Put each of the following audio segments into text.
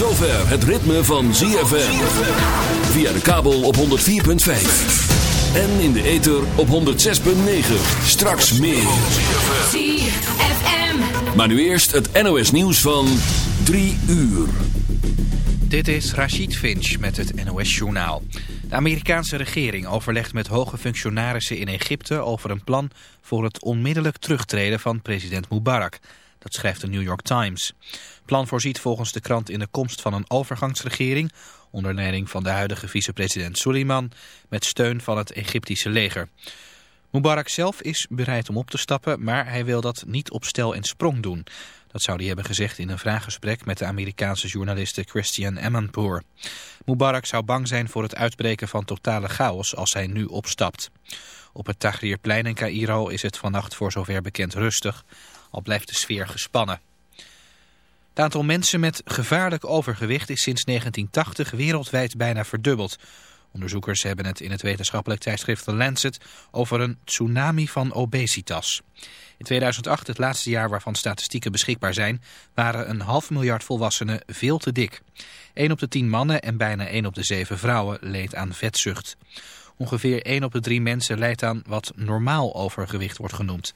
het ritme van ZFM. Via de kabel op 104.5. En in de ether op 106.9. Straks meer. ZFM. Maar nu eerst het NOS nieuws van 3 uur. Dit is Rachid Finch met het NOS-journaal. De Amerikaanse regering overlegt met hoge functionarissen in Egypte over een plan voor het onmiddellijk terugtreden van president Mubarak. Dat schrijft de New York Times. Plan voorziet volgens de krant in de komst van een overgangsregering... onder leiding van de huidige vicepresident Suleiman... met steun van het Egyptische leger. Mubarak zelf is bereid om op te stappen... maar hij wil dat niet op stel en sprong doen. Dat zou hij hebben gezegd in een vraaggesprek... met de Amerikaanse journaliste Christian Amanpour. Mubarak zou bang zijn voor het uitbreken van totale chaos... als hij nu opstapt. Op het Tahrirplein in Cairo is het vannacht voor zover bekend rustig al blijft de sfeer gespannen. Het aantal mensen met gevaarlijk overgewicht is sinds 1980 wereldwijd bijna verdubbeld. Onderzoekers hebben het in het wetenschappelijk tijdschrift The Lancet over een tsunami van obesitas. In 2008, het laatste jaar waarvan statistieken beschikbaar zijn, waren een half miljard volwassenen veel te dik. 1 op de 10 mannen en bijna 1 op de 7 vrouwen leed aan vetzucht. Ongeveer 1 op de 3 mensen leidt aan wat normaal overgewicht wordt genoemd.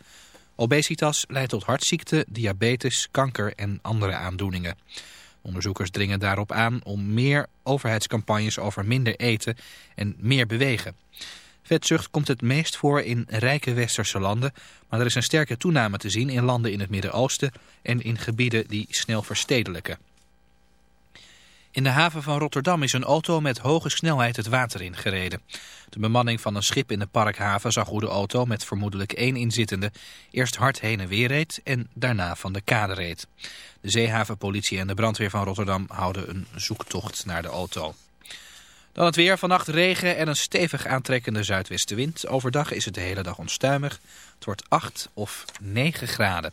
Obesitas leidt tot hartziekte, diabetes, kanker en andere aandoeningen. Onderzoekers dringen daarop aan om meer overheidscampagnes over minder eten en meer bewegen. Vetzucht komt het meest voor in rijke westerse landen, maar er is een sterke toename te zien in landen in het Midden-Oosten en in gebieden die snel verstedelijken. In de haven van Rotterdam is een auto met hoge snelheid het water ingereden. De bemanning van een schip in de parkhaven zag hoe de auto met vermoedelijk één inzittende eerst hard heen en weer reed en daarna van de kade reed. De zeehavenpolitie en de brandweer van Rotterdam houden een zoektocht naar de auto. Dan het weer, vannacht regen en een stevig aantrekkende zuidwestenwind. Overdag is het de hele dag onstuimig. Het wordt 8 of 9 graden.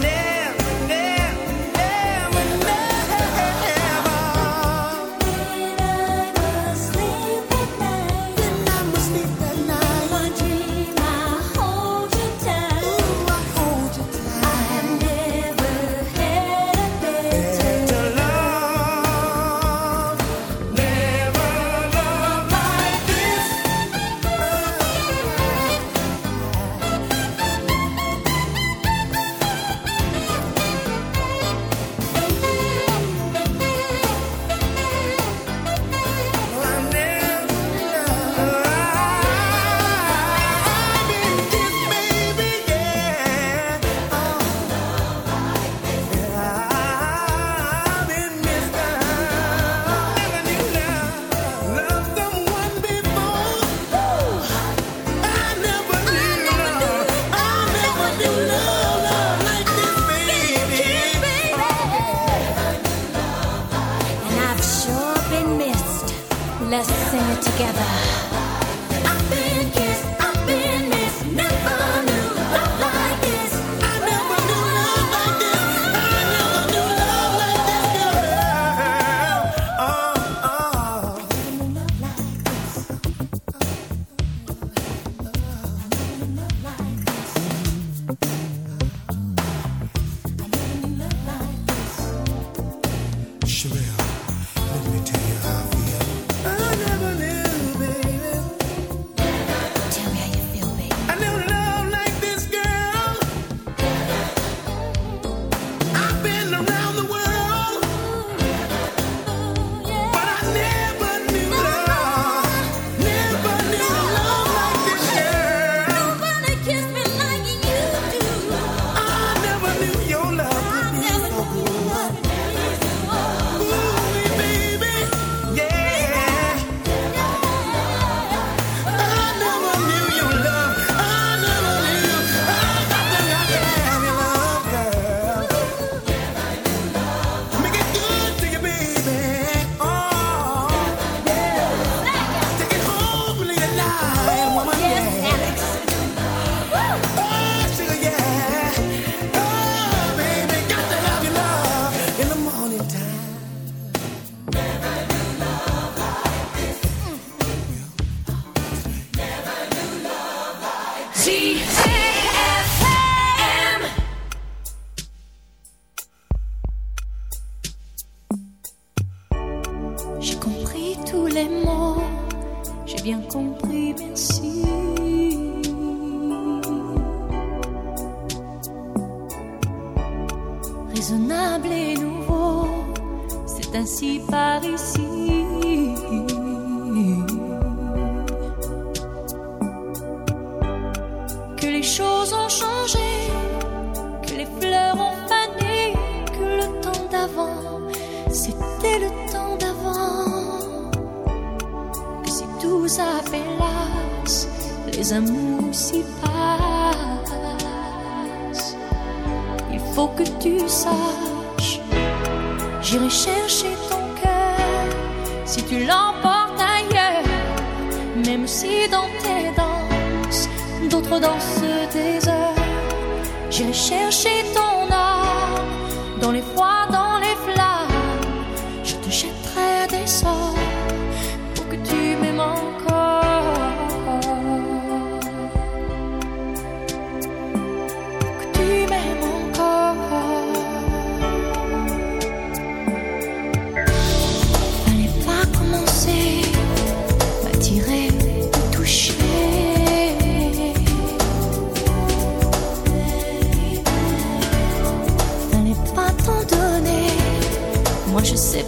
Que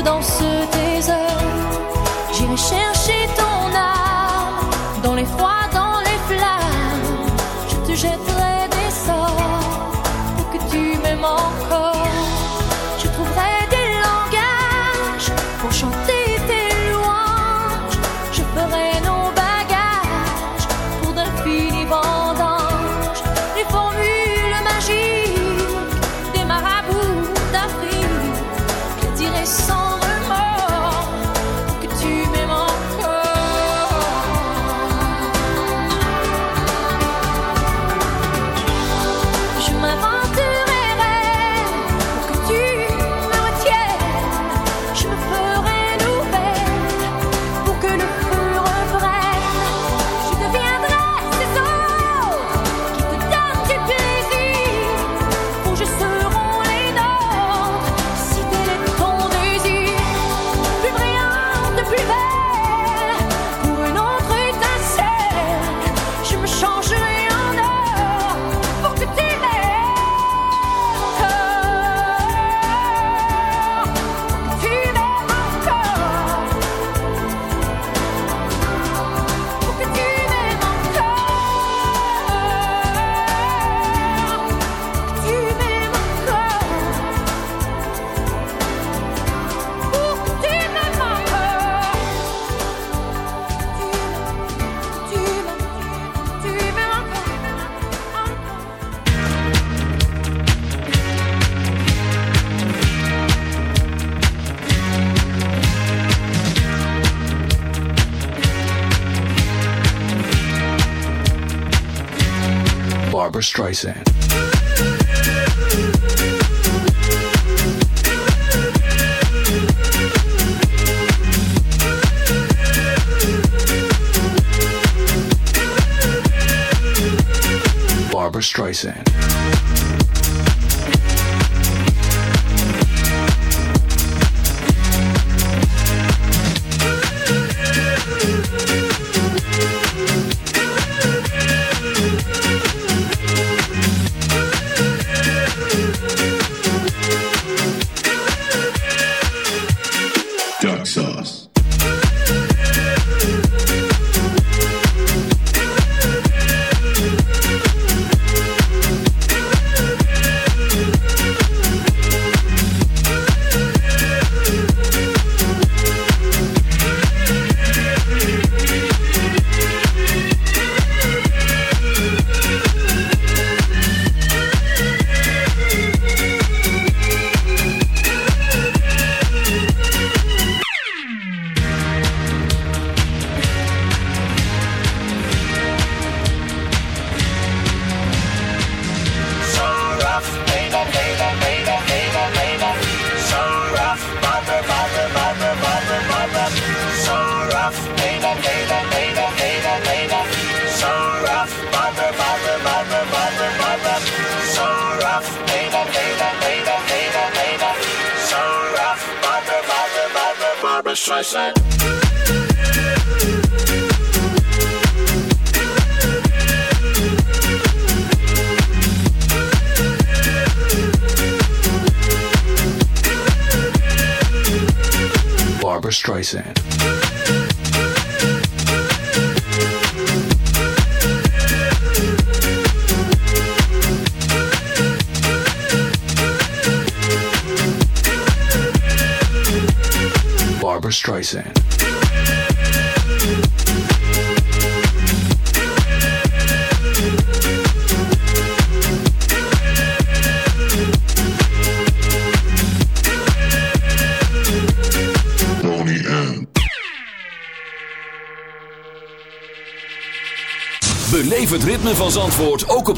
escuridão Streisand.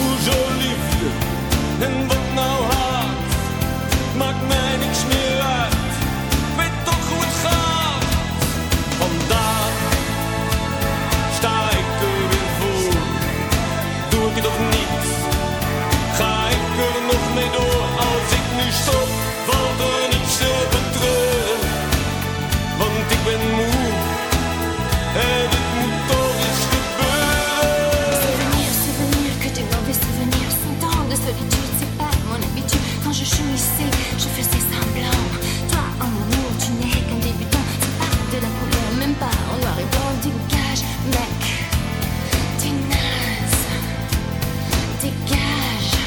af. Hoezo liefde en wat nou haat? Maakt mij niks meer uit. Quand je faisais semblant. Toi, en amour, tu n'es qu'un débutant. C'est pas de la couleur, même pas en noir et blanc. Dégage, mec, t'es naze. Dégage.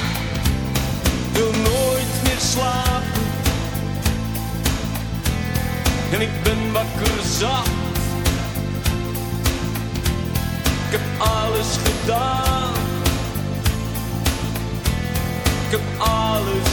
wil nooit meer slapen. En ik ben wakker. Ik heb alles gedaan. Ik heb alles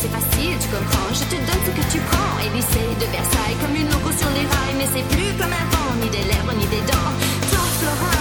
c'est facile, tu comprends. Je te donne ce que tu prends. Et lycée de Versailles, comme une loco sur les rails. Mais c'est plus comme un avant, ni des lèvres, ni des dents. Florent.